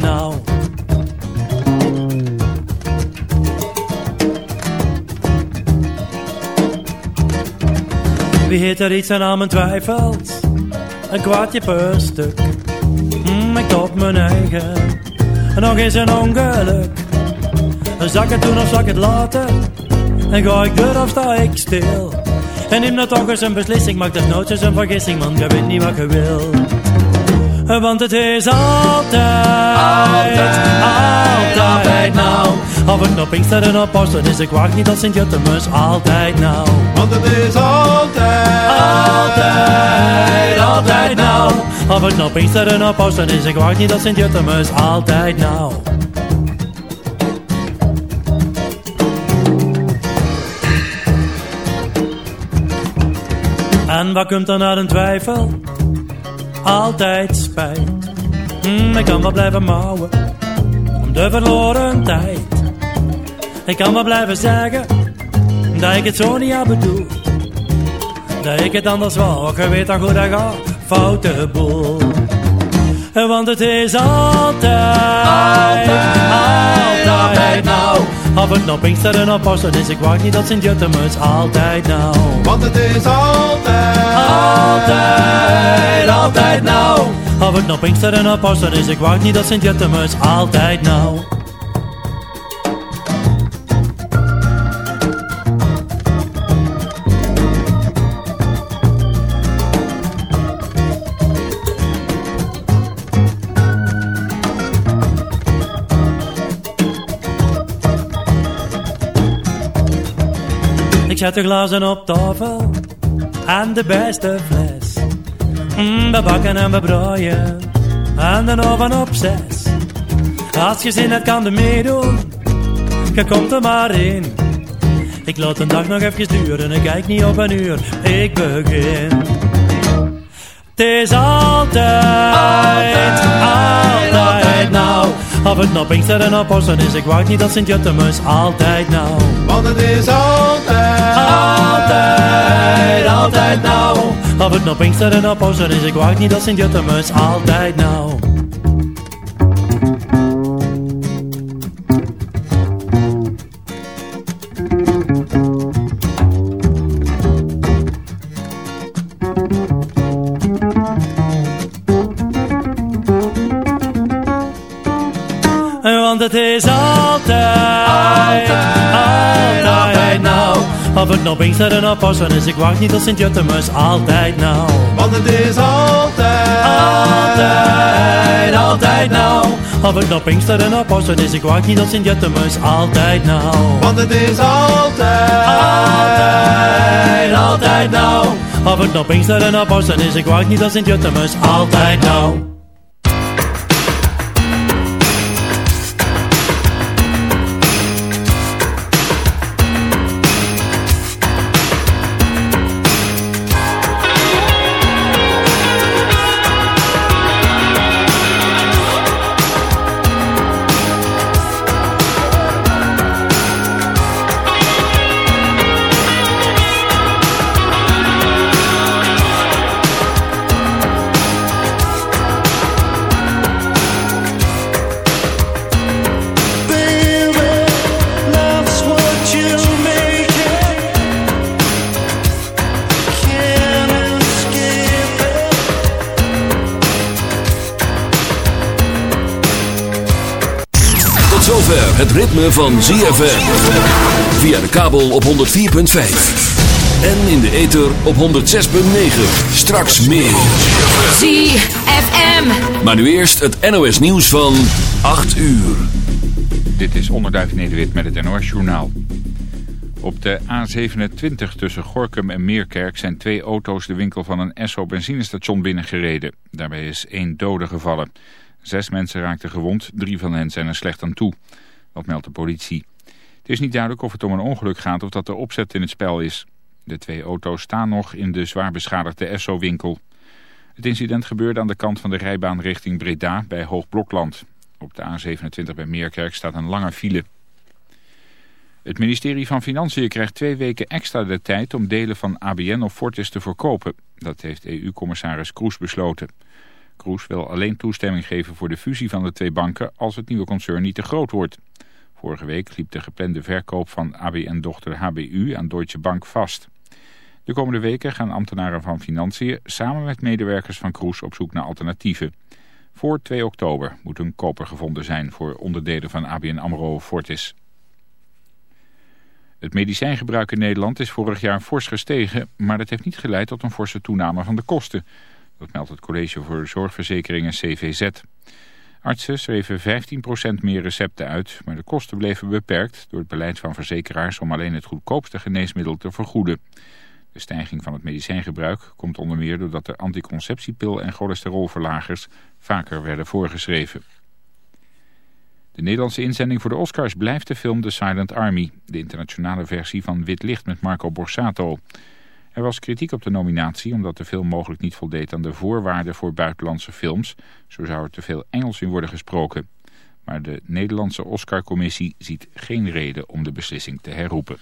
nou. Wie heeft er iets aan aan mijn twijfels? Een kwartje per stuk. Mm, ik top mijn eigen. Nog eens een ongeluk. Zak het doen of zak het laten? En ga ik door of sta ik stil? En neem dat toch eens een beslissing, maak dat nooit eens een vergissing, man, je weet niet wat je wil. Want het is altijd, altijd, altijd nou. Of ik nou Pinksteren op Pasen is, ik wacht niet als Sint-Jutemus, altijd nou. Want het is altijd, altijd, altijd nou. Of ik nou Pinksteren op Pasen is, ik wacht niet als Sint-Jutemus, altijd nou. En wat komt dan naar een twijfel? Altijd spijt. Mm, ik kan wel blijven mouwen om de verloren tijd. Ik kan wel blijven zeggen dat ik het zo niet aan bedoel. Dat ik het anders wou, je weet dan goed dat gaat. Foute boel. Want het is altijd, altijd, altijd nou. Of het nou Pinksteren of Pasen is, ik wacht niet dat Sint-Jutemus, altijd nou. Want het is altijd, altijd, altijd nou. Of het nou Pinksteren of Pasen is, ik wacht niet dat Sint-Jutemus, altijd nou. Zet de glazen op tafel en de beste fles. Mm, we bakken en we braaien en de oven op zes. Als je zin hebt kan de meedoen, je komt er maar in. Ik laat een dag nog even duren, ik kijk niet op een uur, ik begin. Het is altijd, altijd, altijd nou. Of het nou Pinksteren of Pasen is, ik wacht niet dat Sint-Jutemus, altijd nou. Want het is altijd, altijd, nou. Of het nou Pinksteren of Pasen is, ik wacht niet dat Sint-Jutemus, altijd nou. Want het is altijd, Of het nou Pinksteren of Pasen is, ik wacht niet tot Sint-Jutemus, altijd nou. Want het is altijd, Altijd, altijd nou. Of het nou Pinksteren of Pasen is, ik wacht niet tot Sint-Jutemus, altijd nou. Want het is altijd, Altijd, altijd nou. Of het nou Pinksteren of Pasen is, ik wacht niet tot Sint-Jutemus, altijd nou. Ritme van ZFM. Via de kabel op 104.5. En in de ether op 106.9. Straks meer. ZFM. Maar nu eerst het NOS nieuws van 8 uur. Dit is Onderduif Nederwit met het NOS Journaal. Op de A27 tussen Gorkum en Meerkerk zijn twee auto's de winkel van een Esso benzinestation binnengereden. Daarbij is één dode gevallen. Zes mensen raakten gewond, drie van hen zijn er slecht aan toe. Dat meldt de politie. Het is niet duidelijk of het om een ongeluk gaat of dat er opzet in het spel is. De twee auto's staan nog in de zwaar beschadigde Esso-winkel. Het incident gebeurde aan de kant van de rijbaan richting Breda bij Hoogblokland. Op de A27 bij Meerkerk staat een lange file. Het ministerie van Financiën krijgt twee weken extra de tijd om delen van ABN of Fortis te verkopen. Dat heeft EU-commissaris Kroes besloten. Kroes wil alleen toestemming geven voor de fusie van de twee banken als het nieuwe concern niet te groot wordt. Vorige week liep de geplande verkoop van ABN-dochter HBU aan Deutsche Bank vast. De komende weken gaan ambtenaren van Financiën samen met medewerkers van Kroes op zoek naar alternatieven. Voor 2 oktober moet een koper gevonden zijn voor onderdelen van ABN AMRO Fortis. Het medicijngebruik in Nederland is vorig jaar fors gestegen, maar dat heeft niet geleid tot een forse toename van de kosten. Dat meldt het College voor Zorgverzekeringen CVZ. Artsen schreven 15% meer recepten uit, maar de kosten bleven beperkt door het beleid van verzekeraars om alleen het goedkoopste geneesmiddel te vergoeden. De stijging van het medicijngebruik komt onder meer doordat de anticonceptiepil en cholesterolverlagers vaker werden voorgeschreven. De Nederlandse inzending voor de Oscars blijft de film The Silent Army, de internationale versie van Wit Licht met Marco Borsato. Er was kritiek op de nominatie omdat de film mogelijk niet voldeed aan de voorwaarden voor buitenlandse films. Zo zou er te veel Engels in worden gesproken. Maar de Nederlandse Oscarcommissie ziet geen reden om de beslissing te herroepen.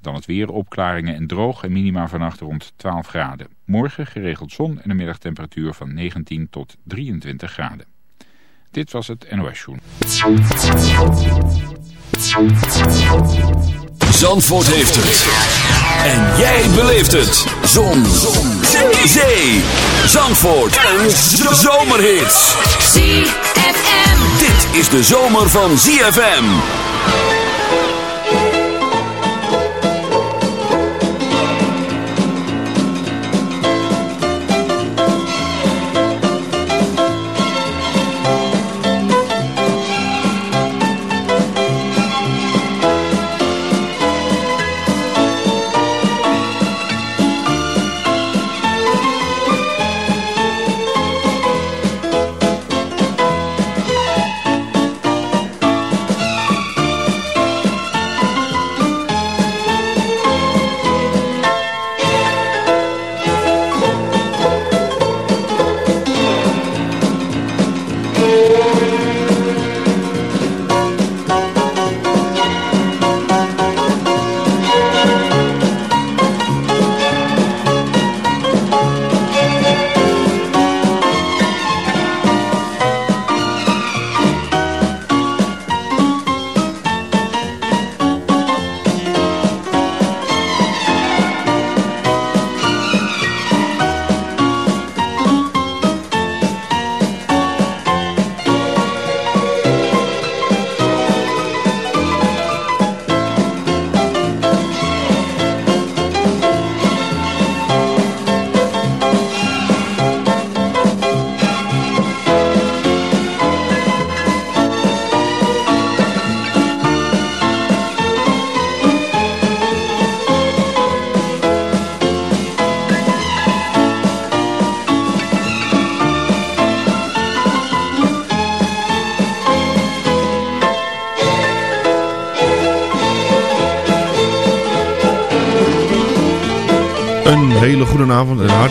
Dan het weer, opklaringen en droog en minima vannacht rond 12 graden. Morgen geregeld zon en een middagtemperatuur van 19 tot 23 graden. Dit was het NOS Joen. Zandvoort heeft het. En jij beleeft het. Zon. Zon. Zee. Zee. Zandvoort. Een zomerhit. ZFM. Dit is de zomer van ZFM.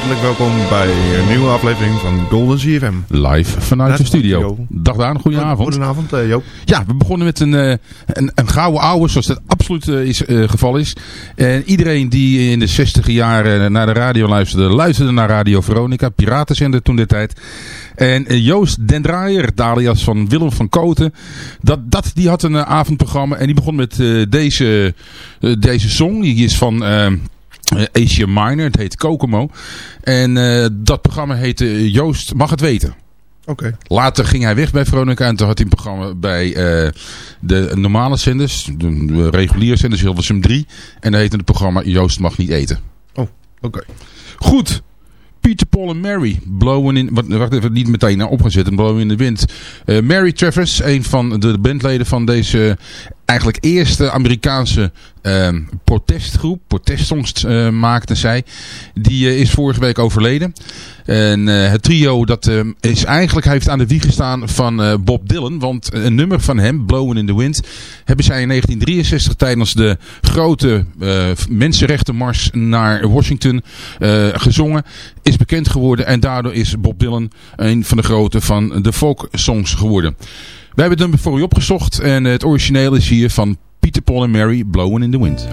Hartelijk welkom bij een nieuwe aflevering van Golden CFM. Live vanuit de studio. Dag Daan, goedenavond. Goedenavond uh, Joop. Ja, we begonnen met een, eh, een, een gouden ouwe, zoals dat absoluut eh, is, geval is. En iedereen die in de 60 jaren naar de radio luisterde, luisterde naar Radio Veronica, piratenzender toen de tijd. En Joost Den Draaier, alias van Willem van Koten, dat, dat, die had een avondprogramma en die begon met deze, deze song. Die is van... eh, eh, Asia Minor, het heet Kokomo. En eh, dat programma heette Joost Mag Het Weten. Oké. Later ging hij weg bij Veronica en toen had hij een programma bij eh, de normale zenders, de, de reguliere zenders, Hilversum 3. En dat heette het programma Joost Mag Niet Eten. Oh, oké. Goed. Peter, Paul en Mary. Blowen in... Wacht even, niet meteen naar op gaan zetten. Blowen in de wind. Eh, Mary Travers, een van de bandleden van deze eigenlijk eerste Amerikaanse eh, protestgroep. Protestsongs eh, maakte zij. Die eh, is vorige week overleden. En eh, het trio dat is eigenlijk heeft aan de wieg gestaan van Bob Dylan. Want een nummer van hem, Blowing in the Wind, hebben zij in 1963 tijdens de grote mensenrechtenmars naar Washington gezongen. Is bekend geworden en daardoor is Bob Dylan een van de grote van de folk songs geworden. We hebben het nummer voor u opgezocht en eh, het origineel is hier van Peter Paul en Mary Blowing in the Wind.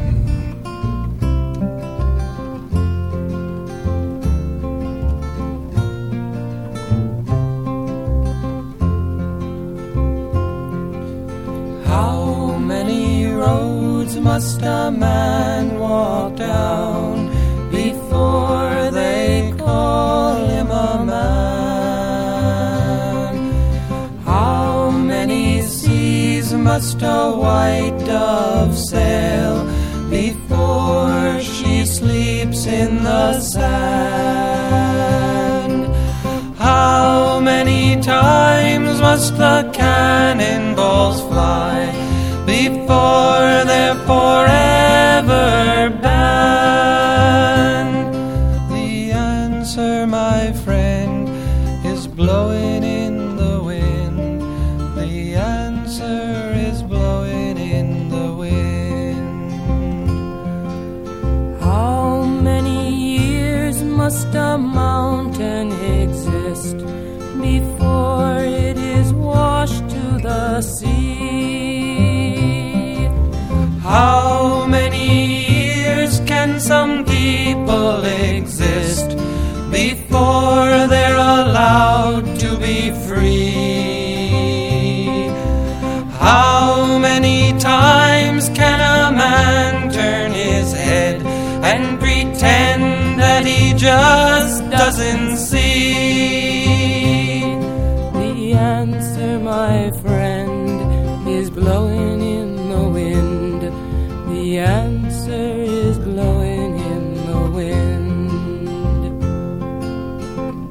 How many roads must a man walk down before they call him a man? Must a white dove sail before she sleeps in the sand? How many times must the cannonballs fly before they're forever must a mountain exist before it is washed to the sea? How many years can some people exist before they're allowed to be free? Just doesn't see? The answer, my friend, is blowing in the wind. The answer is blowing in the wind.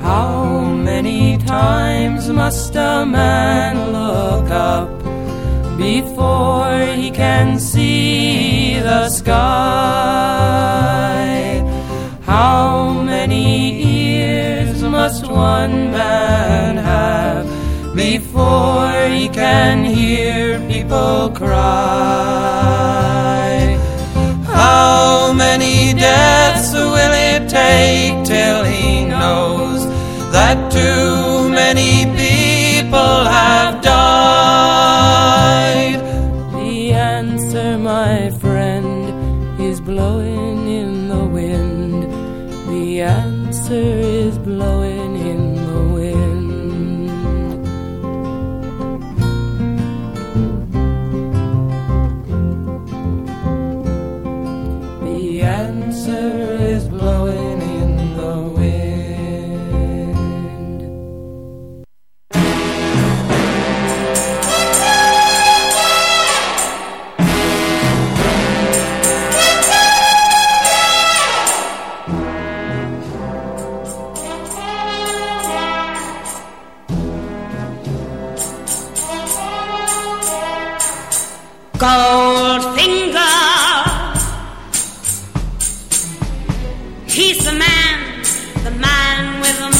How many times must a man look up before he can see the sky? Many ears must one man have before he can hear people cry? How many deaths will it take till he knows that too many people have died? He's the man, the man with the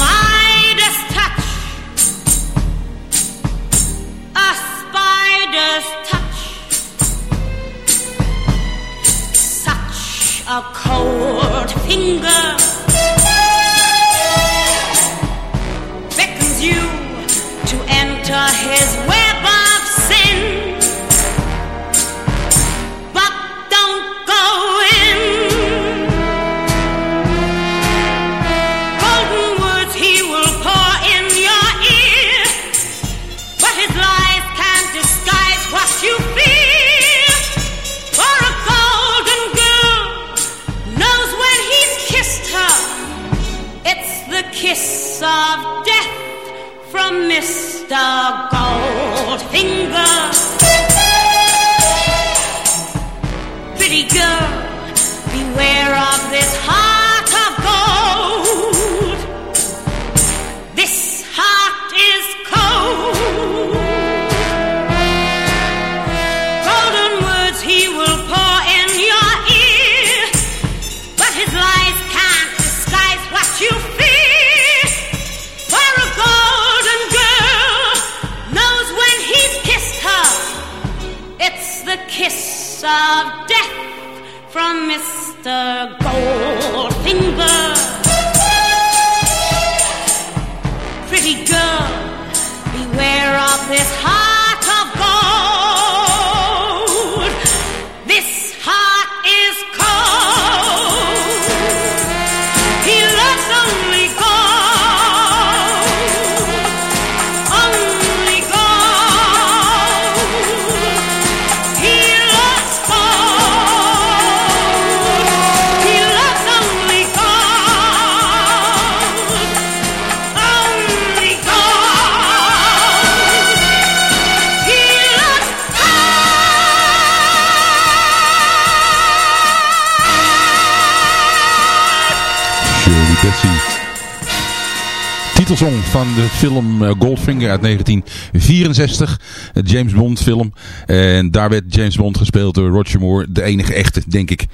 van de film eh, Goldfinger uit 1964. Het James Bond film. En daar werd James Bond gespeeld door Roger Moore. De enige echte, denk ik.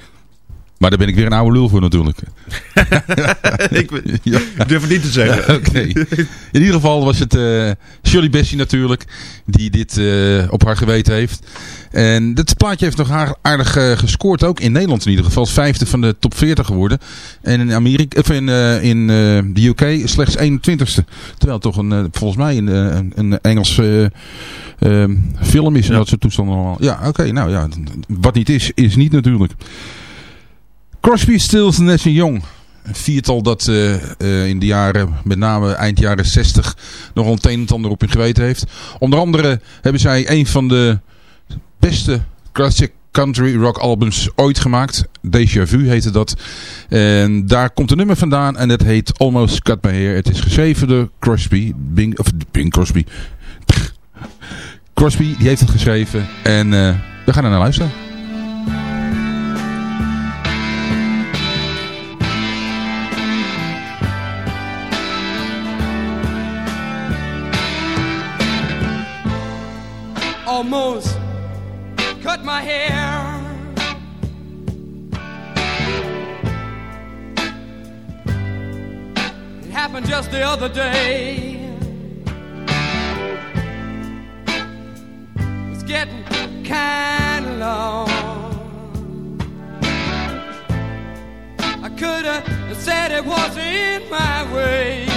Maar daar ben ik weer een oude lul voor natuurlijk. ik, ik durf het niet te zeggen. In ieder geval was het uh, Shirley Bessie natuurlijk. Die dit uh, op haar geweten heeft. En dit plaatje heeft nog aardig uh, gescoord. Ook in Nederland in ieder geval. Vijfde van de top 40 geworden. En in, Amerika, of in, in de UK slechts 21ste. Terwijl het toch een, volgens mij een, een Engels film is. En ja. dat soort toestanden allemaal. Ja, oké. nou ja. Wat niet is, is niet natuurlijk. Crosby, Stills, Nash Young. Een viertal dat uh, uh, in de jaren, met name eind jaren 60, nog een en ander op hun geweten heeft. Onder andere hebben zij een van de beste classic country rock albums ooit gemaakt. Deja Vu heette dat. En daar komt een nummer vandaan en dat heet Almost Cut My Hair. Het is geschreven door Crosby. Bing, of Bing Crosby. Crosby, die heeft het geschreven. En uh, we gaan er naar luisteren. Happened just the other day. It's getting kind of long. I could have said it wasn't my way.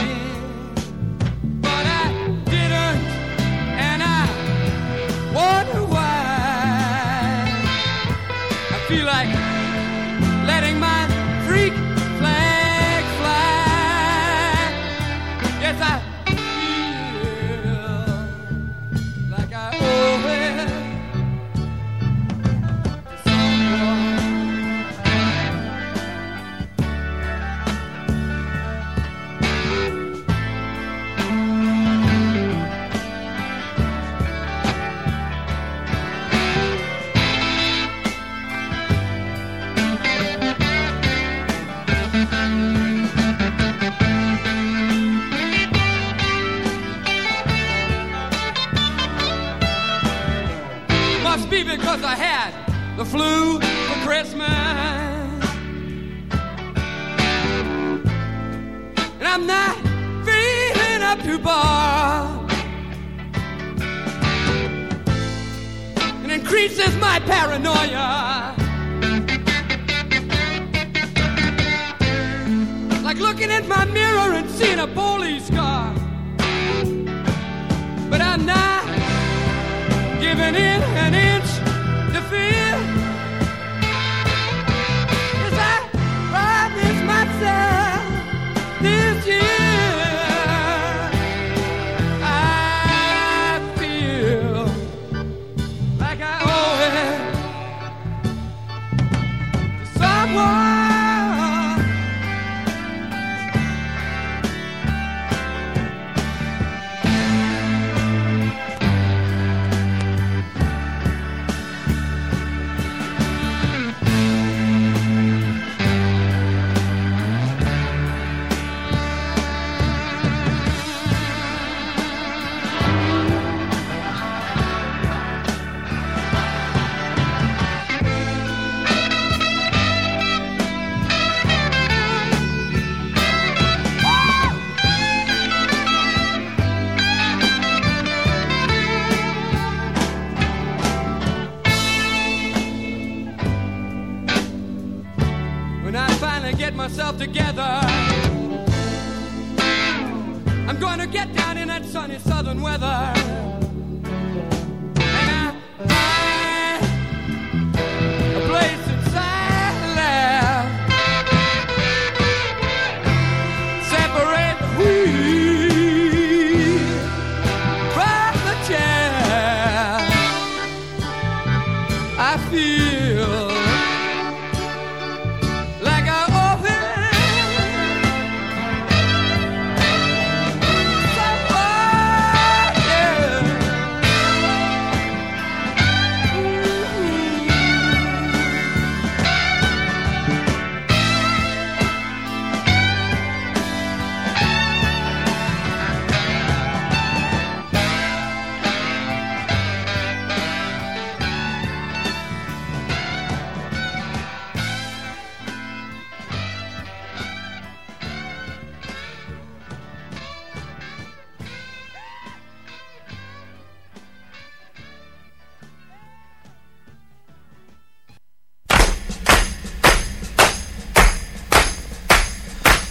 Flu for Christmas. And I'm not feeling up to bar. It increases my paranoia. Like looking at my mirror and seeing a police car. But I'm not giving in an inch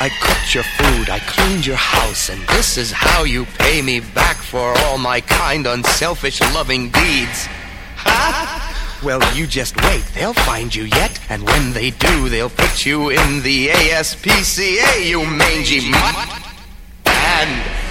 I cooked your food, I cleaned your house, and this is how you pay me back for all my kind, unselfish, loving deeds. Huh? Well, you just wait, they'll find you yet, and when they do, they'll put you in the ASPCA, you mangy mutt. And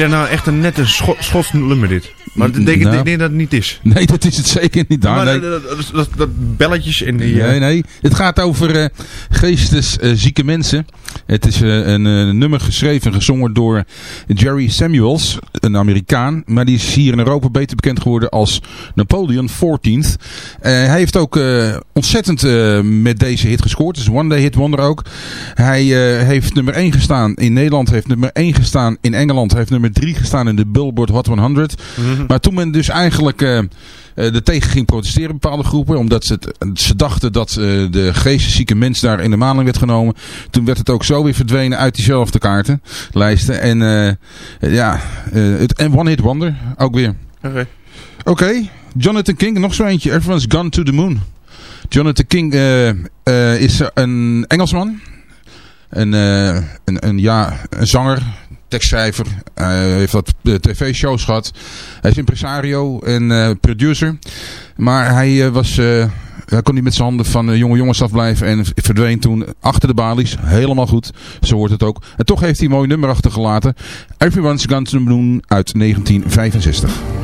vind het nou echt een nette Scho Schots nummer dit. Maar ik denk, Nou. denk dat het niet is. Nee, dat is het zeker niet. Maar nee. dat, dat, dat, dat belletjes en die... eh, Nee, nee. Het gaat over eh geesteszieke mensen. Het is eh, een eh, nummer geschreven en gezongen door Jerry Samuels, een Amerikaan. Maar die is hier in Europa beter bekend geworden als Napoleon 14th. Eh, hij heeft ook eh, ontzettend eh, met deze hit gescoord. Het is een one day hit wonder ook. Hij eh, heeft nummer 1 gestaan in Nederland, heeft nummer 1 gestaan in Engeland, heeft nummer 3 gestaan in de Billboard Hot 100. Maar toen men dus eigenlijk eh, er tegen ging protesteren, bepaalde groepen, omdat ze, het, ze dachten dat eh, de geesteszieke mens daar in de maling werd genomen. Toen werd het ook zo weer verdwenen uit diezelfde kaartenlijsten. En ja, het en One Hit Wonder ook weer. Oké. Oké, Jonathan King, nog zo eentje. Everyone's Gone to the Moon. Jonathan King is een Engelsman. Een, een, een, ja, een zanger, tekstschrijver. Hij heeft wat eh, tv-shows gehad. Hij is impresario en eh, producer. Maar hij eh, was... hij kon niet met zijn handen van jonge jongens afblijven en verdween toen achter de balies. Helemaal goed, zo hoort het ook. En toch heeft hij een mooi nummer achtergelaten. Everyone's the Moon uit 1965.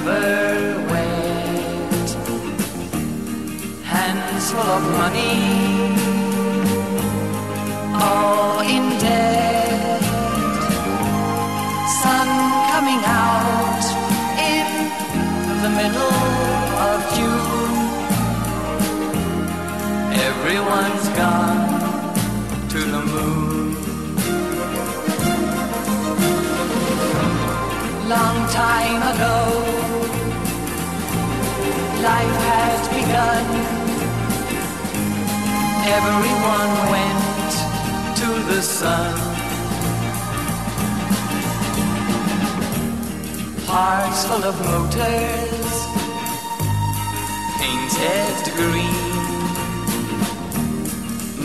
never wet, hands full of money, all in debt, sun coming out in the middle of June. Everyone's gone to the moon. long time ago life has begun. Everyone went to the sun. Hearts full of motors, painted green.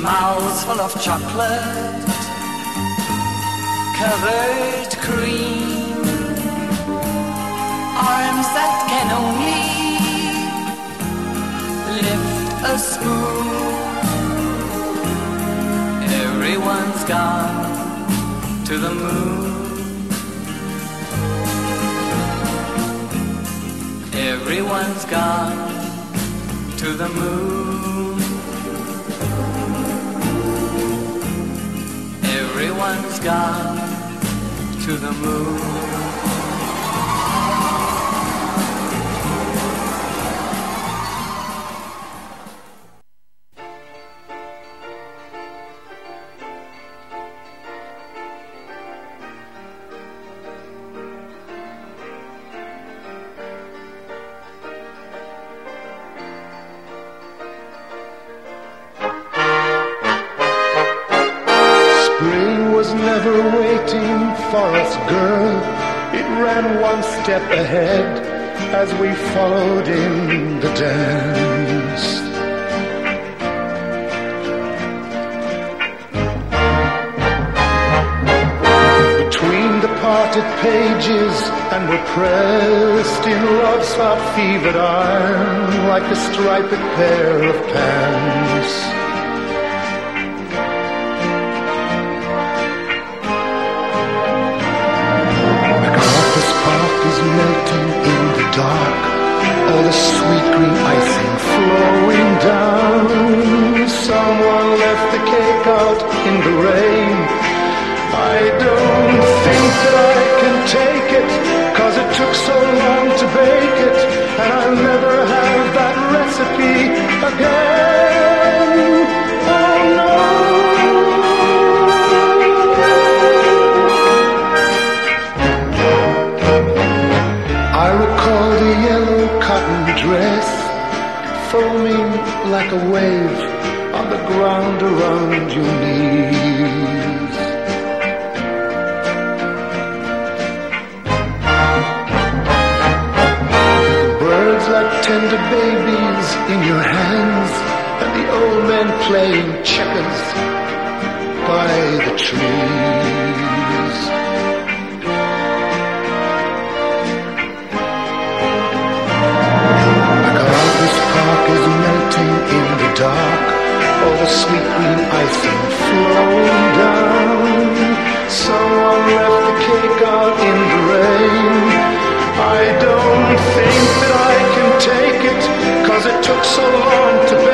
Mouths full of chocolate, covered cream. Arms that can only a school. Everyone's gone to the moon. Everyone's gone to the moon. Everyone's gone to the moon. tender babies in your hands, and the old men playing checkers by the trees. And all park is melting in the dark, all the sweet green icing flowing down. Someone left the cake out in the rain. I don't think took so long to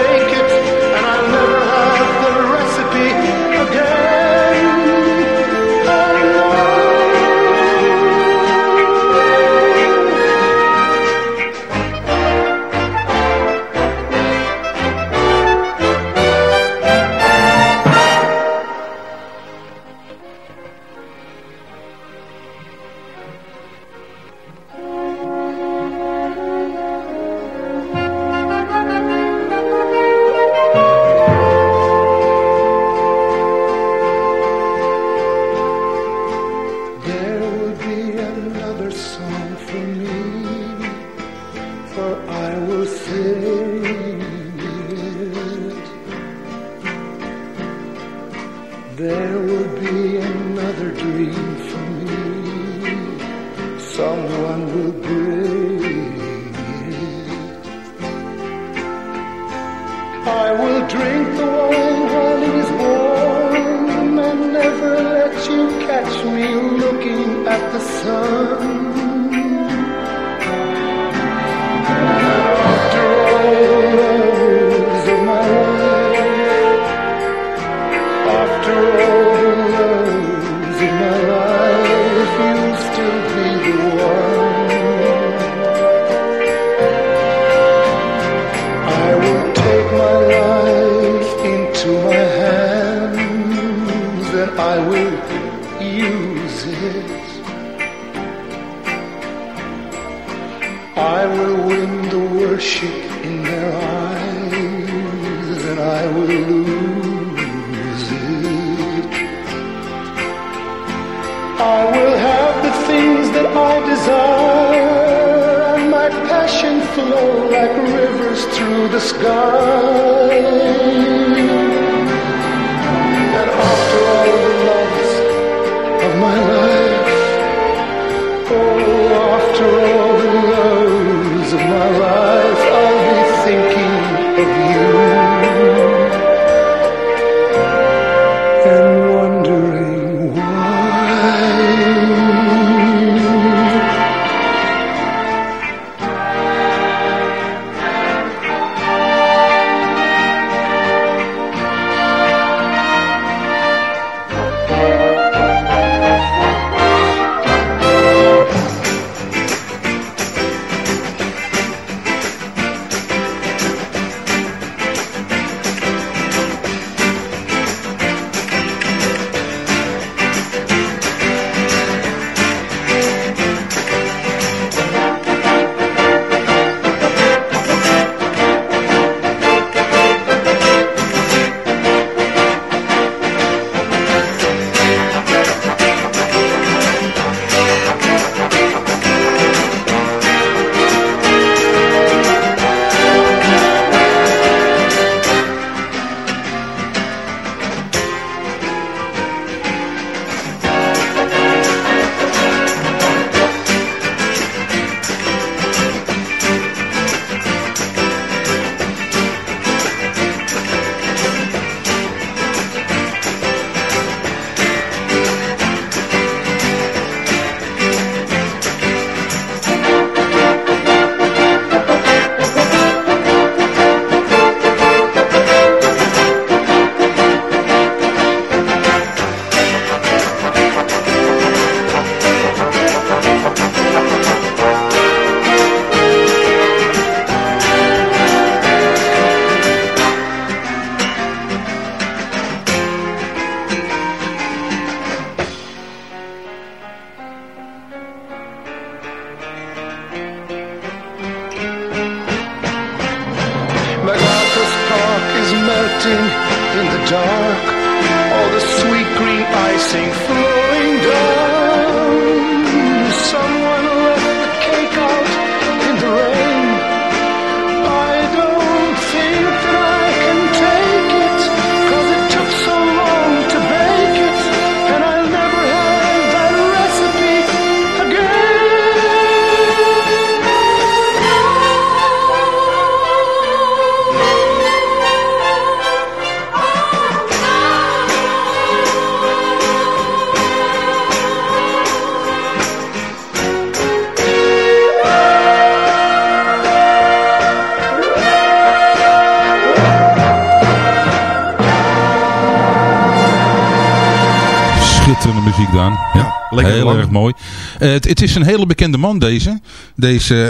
Schitterende muziek, Daan. Ja, lekker Heel lang. erg mooi. Eh, het, het is een hele bekende man, deze. Deze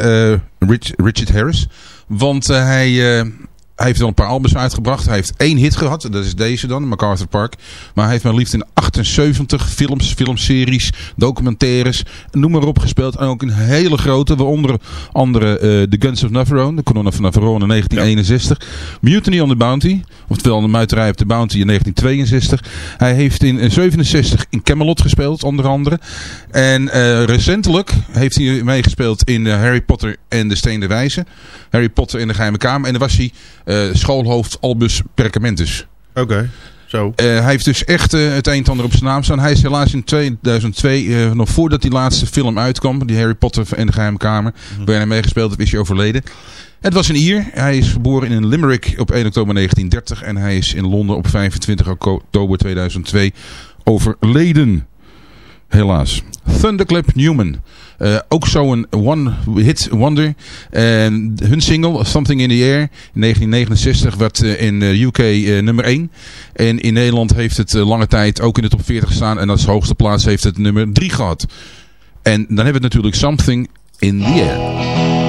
eh, Rich, Richard Harris. Want eh, hij, eh, hij heeft al een paar albums uitgebracht. Hij heeft één hit gehad. Dat is deze dan, MacArthur Park. Maar hij heeft maar liefst in 78 films, filmseries, documentaires, noem maar op gespeeld. En ook een hele grote, waaronder andere eh, The Guns of Navarone, de kanonnen van Navarone in 1961. Mutiny on the Bounty, oftewel de muiterij op de Bounty in 1962. Hij heeft in eh, 67 in Camelot gespeeld, onder andere. En eh, recentelijk heeft hij meegespeeld in eh, Harry Potter en de Steen der Wijze. Harry Potter in de Geheime Kamer. En daar was hij eh, schoolhoofd Albus Perkamentus. Oké, zo. Eh, hij heeft dus echt eh, het een en ander op zijn naam staan. Hij is helaas in 2002, eh, nog voordat die laatste film uitkwam, die Harry Potter en de Geheime Kamer, waarin hij meegespeeld heeft, is hij overleden. Het was een Ier. Hij is geboren in Limerick op 1 oktober 1930 en hij is in Londen op 25 oktober 2002 overleden. Helaas. Thunderclap Newman. Eh, ook zo'n one-hit wonder. En hun single, Something in the Air, in 1969, werd eh, in de UK eh, nummer 1. En in Nederland heeft het lange tijd ook in de top 40 gestaan. En als hoogste plaats heeft het nummer 3 gehad. En dan hebben we natuurlijk Something in the Air.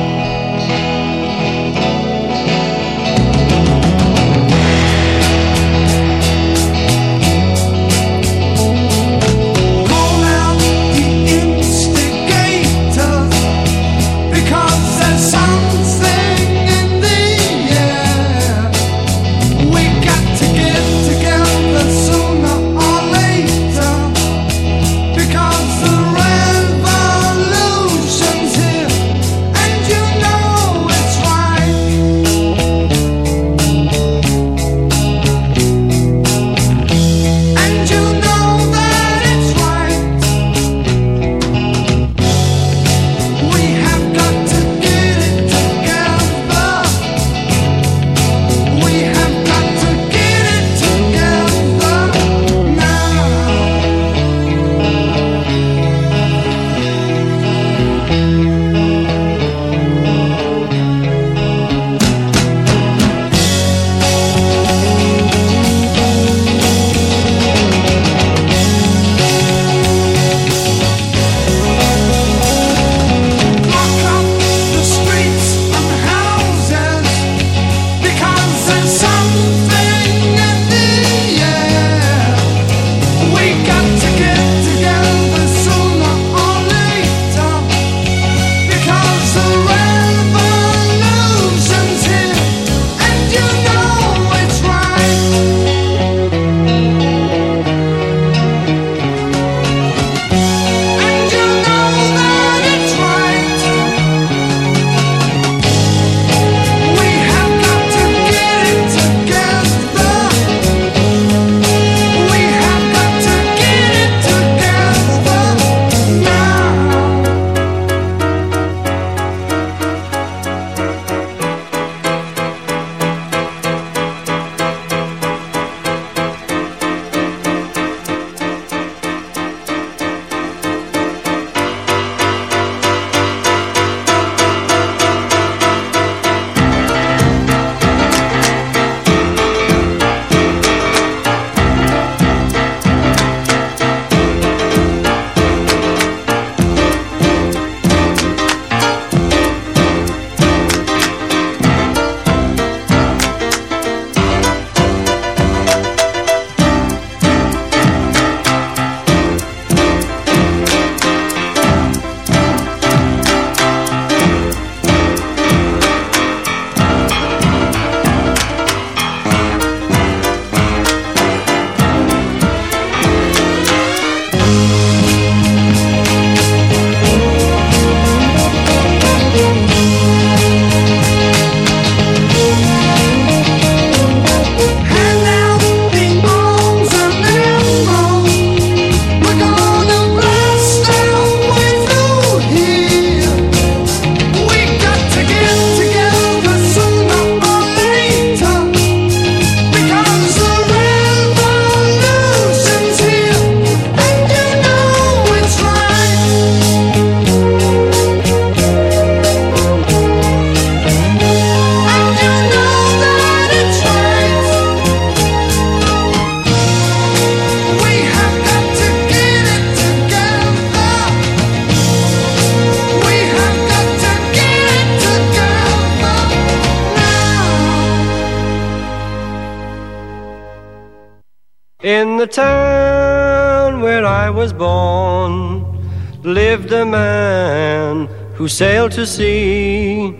Sailed to sea,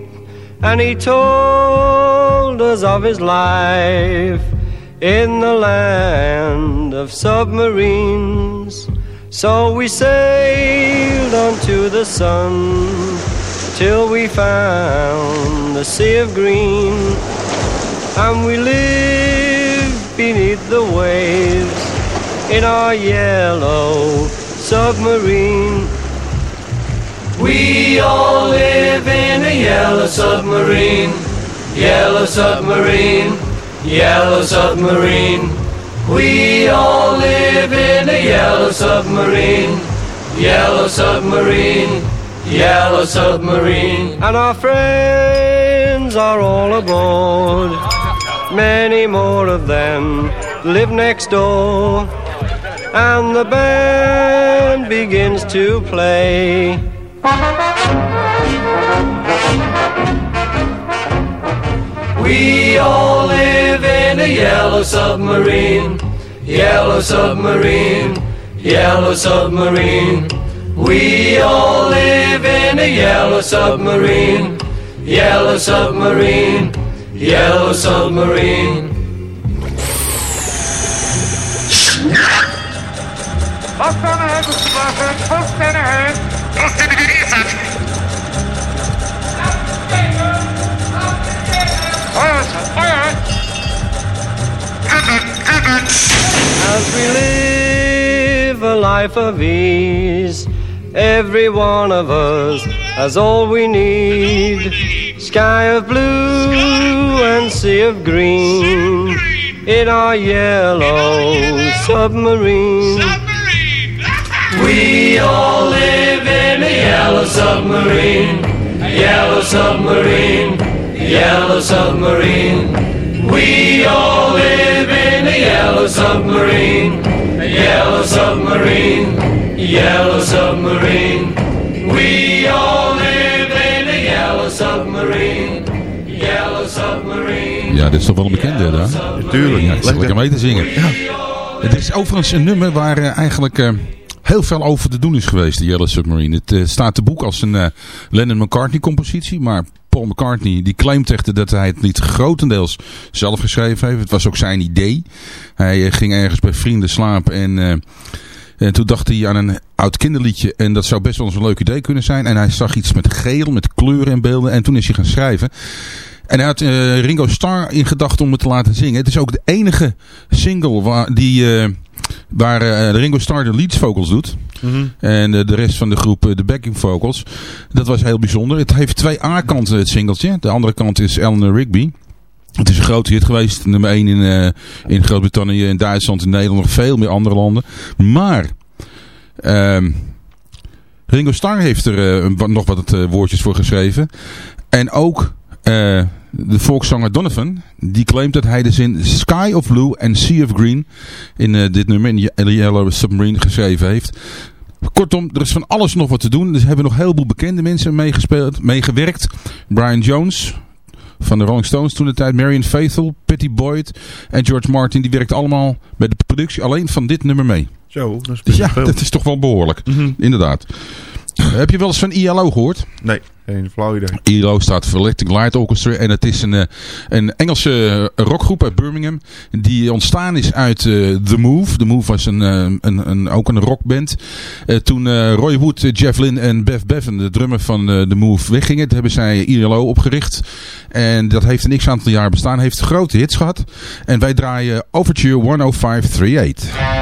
and he told us of his life in the land of submarines. So we sailed onto the sun till we found the sea of green, and we lived beneath the waves in our yellow submarine. We all live in a yellow submarine, yellow submarine, yellow submarine. We all live in a yellow submarine, yellow submarine, yellow submarine. And our friends are all aboard. Many more of them live next door. And the band begins to play. We all live in a yellow submarine, yellow submarine, yellow submarine. We all live in a yellow submarine, yellow submarine, yellow submarine. Aan de hand, Mr. Hoofd aan de hand. Hoofd aan de hand. Fire, fire. As we live a life of ease, every one of us has all we need. Sky of blue and sea of green in our yellow submarine. We all live in a yellow submarine, yellow submarine, yellow submarine. We all live in a yellow submarine, yellow submarine, yellow submarine. We all live in a yellow submarine, yellow submarine. Ja, dit is toch wel een bekende, daar? Tuurlijk. Ja, ik zit lekker mee te zingen. Het is overigens een nummer waar eh, eigenlijk eh, heel veel over te doen is geweest, de Yellow Submarine. Het eh, staat te boek als een eh, Lennon-McCartney compositie, maar Paul McCartney die claimt echter dat hij het niet grotendeels zelf geschreven heeft. Het was ook zijn idee. Hij eh, ging ergens bij vrienden slapen en... en toen dacht hij aan een oud kinderliedje. En dat zou best wel eens een leuk idee kunnen zijn. En hij zag iets met geel, met kleuren en beelden. En toen is hij gaan schrijven. En hij had Ringo Starr in gedachten om het te laten zingen. Het is ook de enige single waar, die, waar eh, Ringo Starr de lead vocals doet. En eh, de rest van de groep eh, de backing vocals. Dat was heel bijzonder. Het heeft twee A-kanten het singeltje. De andere kant is Eleanor Rigby. Het is een grote hit geweest. Nummer 1 in, in Groot-Brittannië, in Duitsland, in Nederland, nog veel meer andere landen. Maar ehm, Ringo Starr heeft er nog wat woordjes voor geschreven. En ook eh, de volkszanger Donovan, die claimt dat hij de zin Sky of Blue en Sea of Green in eh, dit nummer, in Ye- Yellow Submarine, geschreven heeft. Kortom, er is van alles nog wat te doen. Er hebben nog een heleboel bekende mensen meegespeeld, meegewerkt. Brian Jones van de Rolling Stones toen de tijd. Marion Faithfull, Patty Boyd en George Martin. Die werkt allemaal bij de productie alleen van dit nummer mee. Zo, dat is Dus ja, veel. dat is toch wel behoorlijk. Inderdaad. Heb je wel eens van ILO gehoord? Nee, geen flauw idee. ILO staat voor Electric Light Orchestra. En het is een, eh, een Engelse eh, rockgroep uit Birmingham. Die ontstaan is uit eh, The Move. The Move was een, een, een, ook een rockband. Eh, toen Roy Wood, Jeff Lynne en Bev Bevan, de drummer van The Move, weggingen. Toen hebben zij ILO opgericht. En dat heeft een x-aantal jaar bestaan. Heeft grote hits gehad. En wij draaien Overture 10538.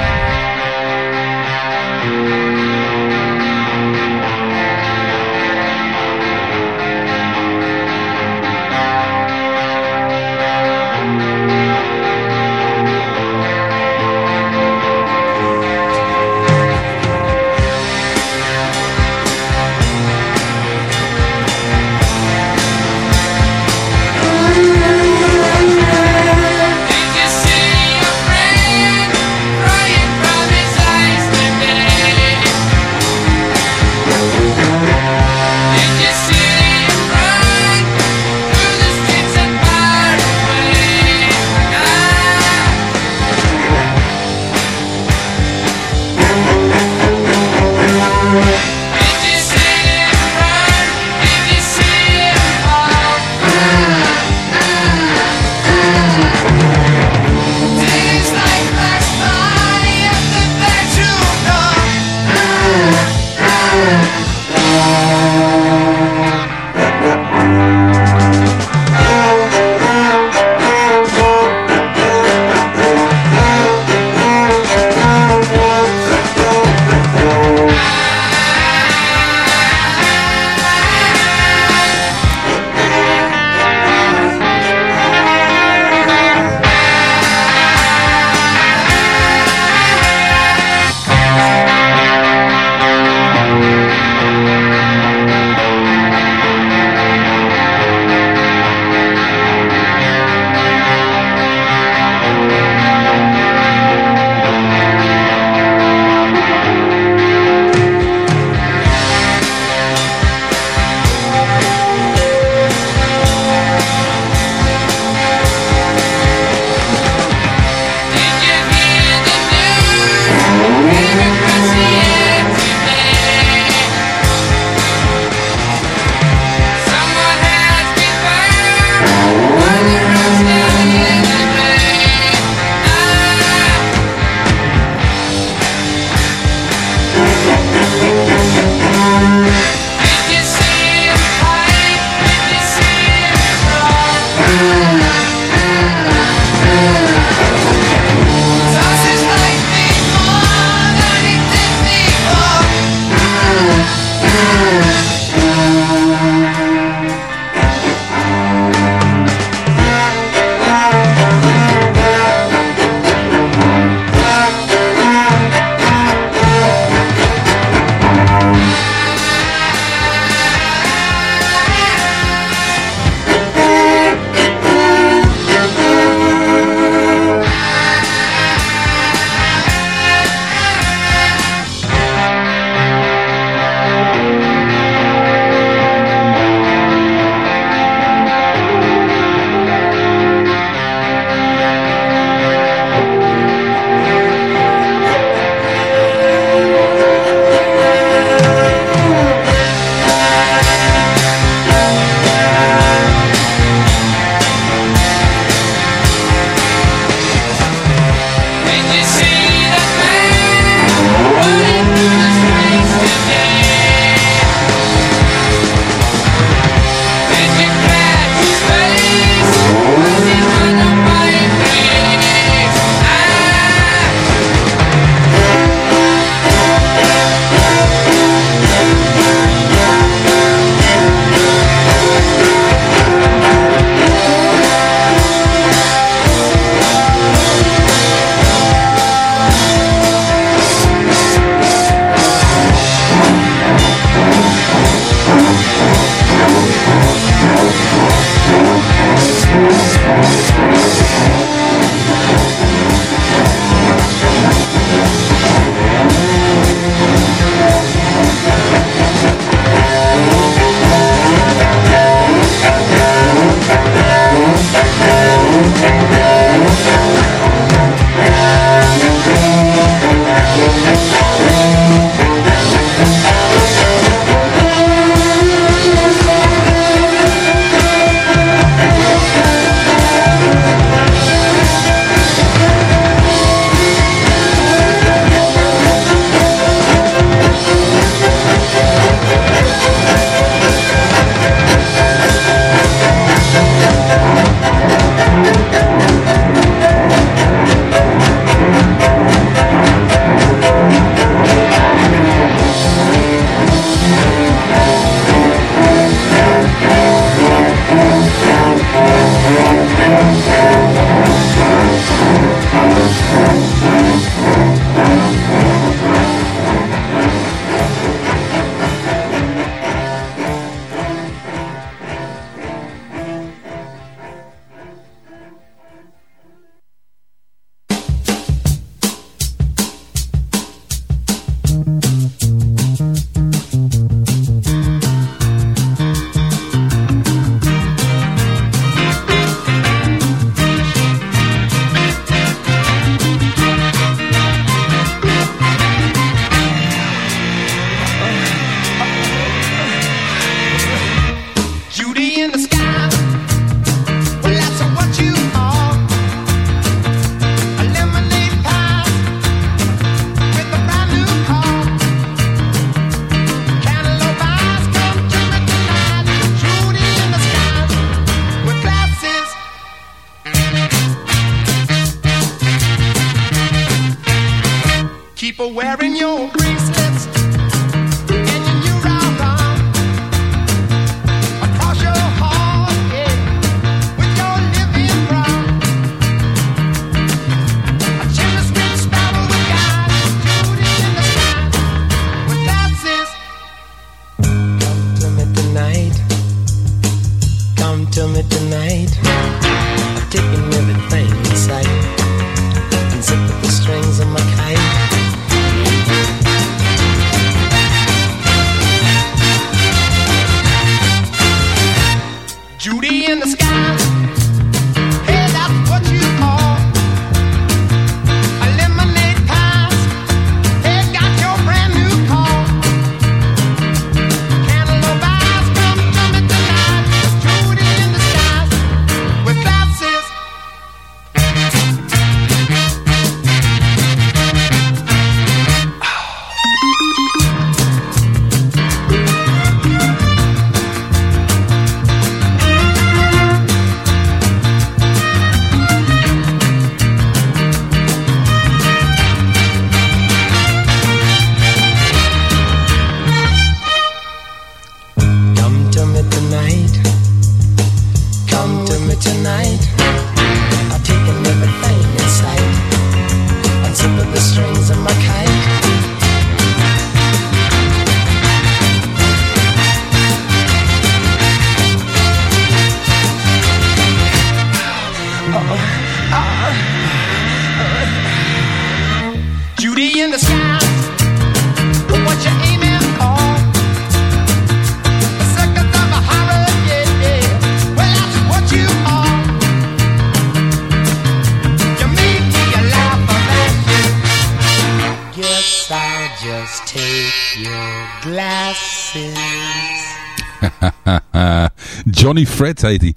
Fred heet hij.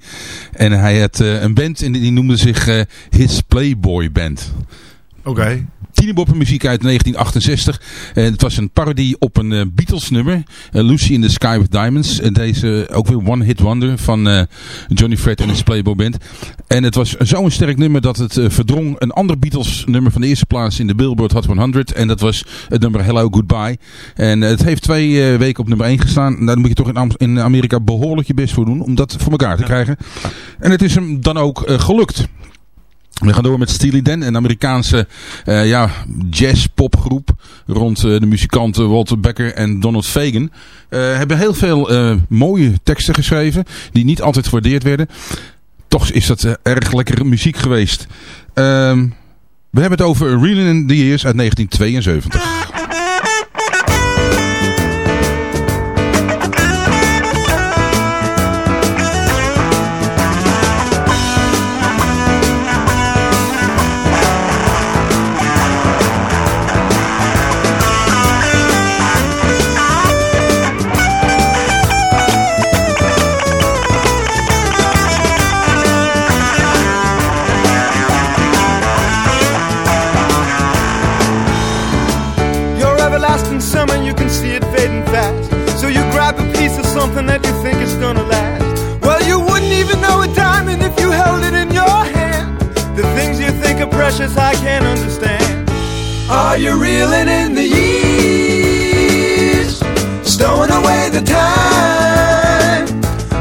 En hij had eh, een band en die noemde zich eh, His Playboy Band. Oké. Muziek uit 1968. En het was een parodie op een eh, Beatles nummer. eh, Lucy in the Sky with Diamonds. En deze ook weer One Hit Wonder van eh, Johnny Fred en his Playboy Band. En het was zo'n sterk nummer dat het eh, verdrong een ander Beatles nummer van de eerste plaats in de Billboard Hot 100. En dat was het nummer Hello Goodbye. En eh, het heeft twee eh, weken op nummer 1 gestaan. Nou, daar moet je toch in, Am- in Amerika behoorlijk je best voor doen om dat voor elkaar te krijgen. En het is hem dan ook eh, gelukt. We gaan door met Steely Dan, een Amerikaanse eh, ja, jazz-popgroep rond eh, de muzikanten Walter Becker en Donald Fagen. Eh, hebben heel veel mooie teksten geschreven die niet altijd gewaardeerd werden. Toch is dat erg lekkere muziek geweest. Ehm, we hebben het over Reeling in the Years uit 1972. Are you reeling in the years? Stowing away the time?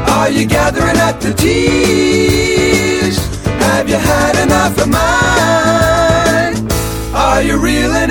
Are you gathering up the tears? Have you had enough of mine? Are you reeling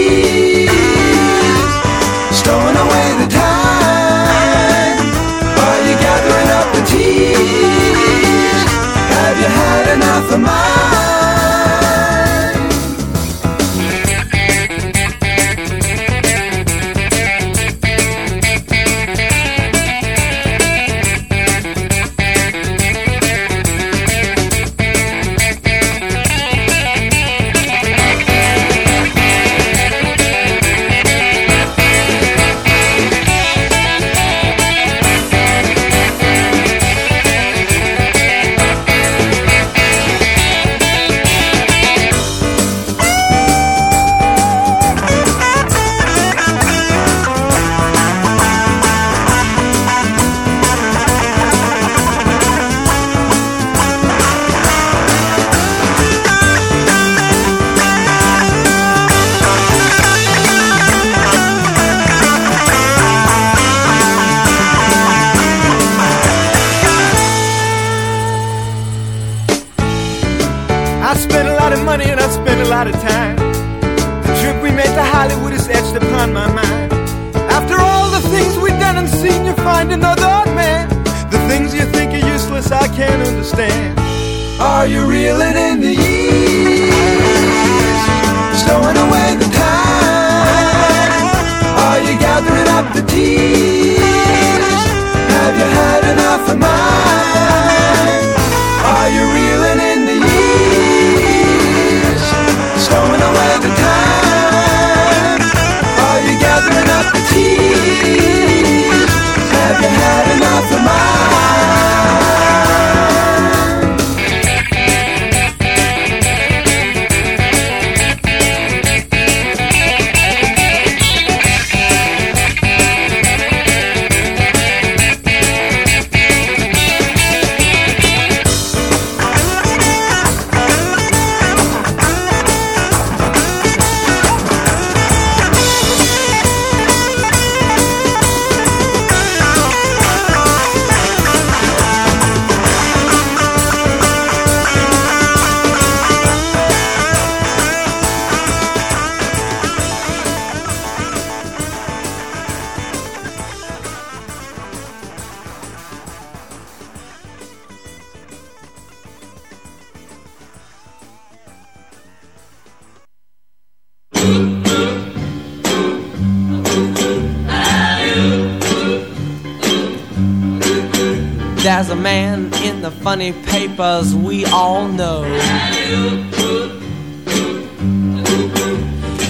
Papers we all know.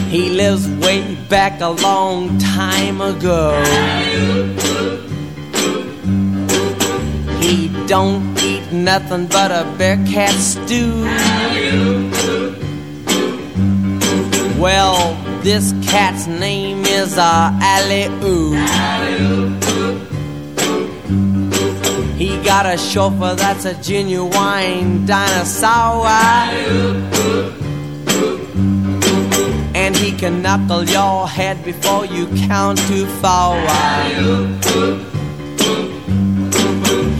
He lives way back a long time ago. He don't eat nothing but a bear cat stew. Well, this cat's name is uh, Alley-Oo. He got a chauffeur that's a genuine dinosaur. And he can knuckle your head before you count to four.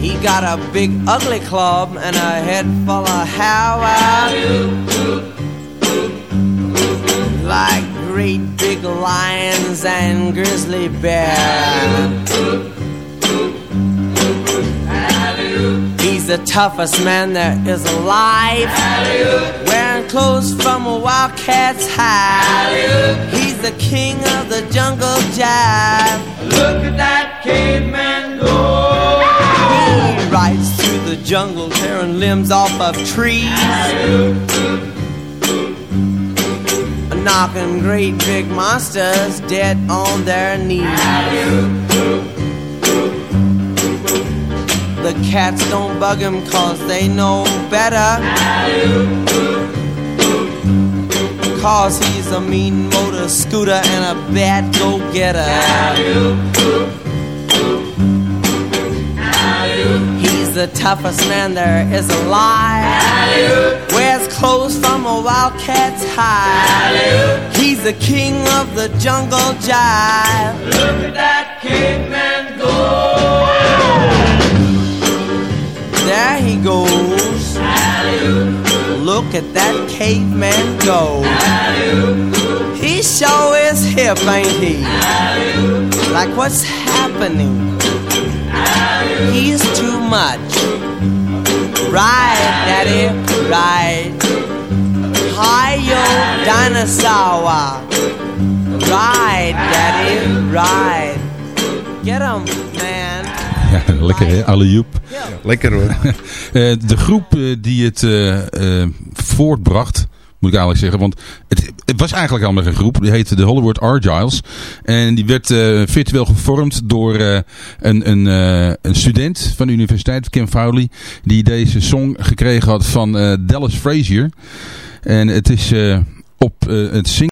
He got a big ugly club and a head full of hair. Like great big lions and grizzly bears. The toughest man there is alive. Wearing clothes from a wildcat's hide. He's the king of the jungle jive. Look at that caveman go. He rides through the jungle, tearing limbs off of trees. Knocking great big monsters dead on their knees. The cats don't bug him cause they know better. Cause he's a mean motor scooter and a bad go getter. He's the toughest man there is alive. Wears clothes from a wildcat's hide. He's the king of the jungle jive. Look at that caveman go. There he goes. Look at that caveman go. He sure is hip, ain't he? Like what's happening? He's too much. Right, daddy, right. Hi, yo, dinosaur. Right, daddy, right. Get him, man. Ja, lekker hè, Alley-oop. Lekker hoor. Eh, de groep eh, die het eh, voortbracht, moet ik eigenlijk zeggen. Want het, het was eigenlijk al een groep. Die heette de Hollywood Argyles. En die werd virtueel gevormd door een, een, een student van de universiteit, Kim Fowley. Die deze song gekregen had van Dallas Frazier. En het is op het zingen.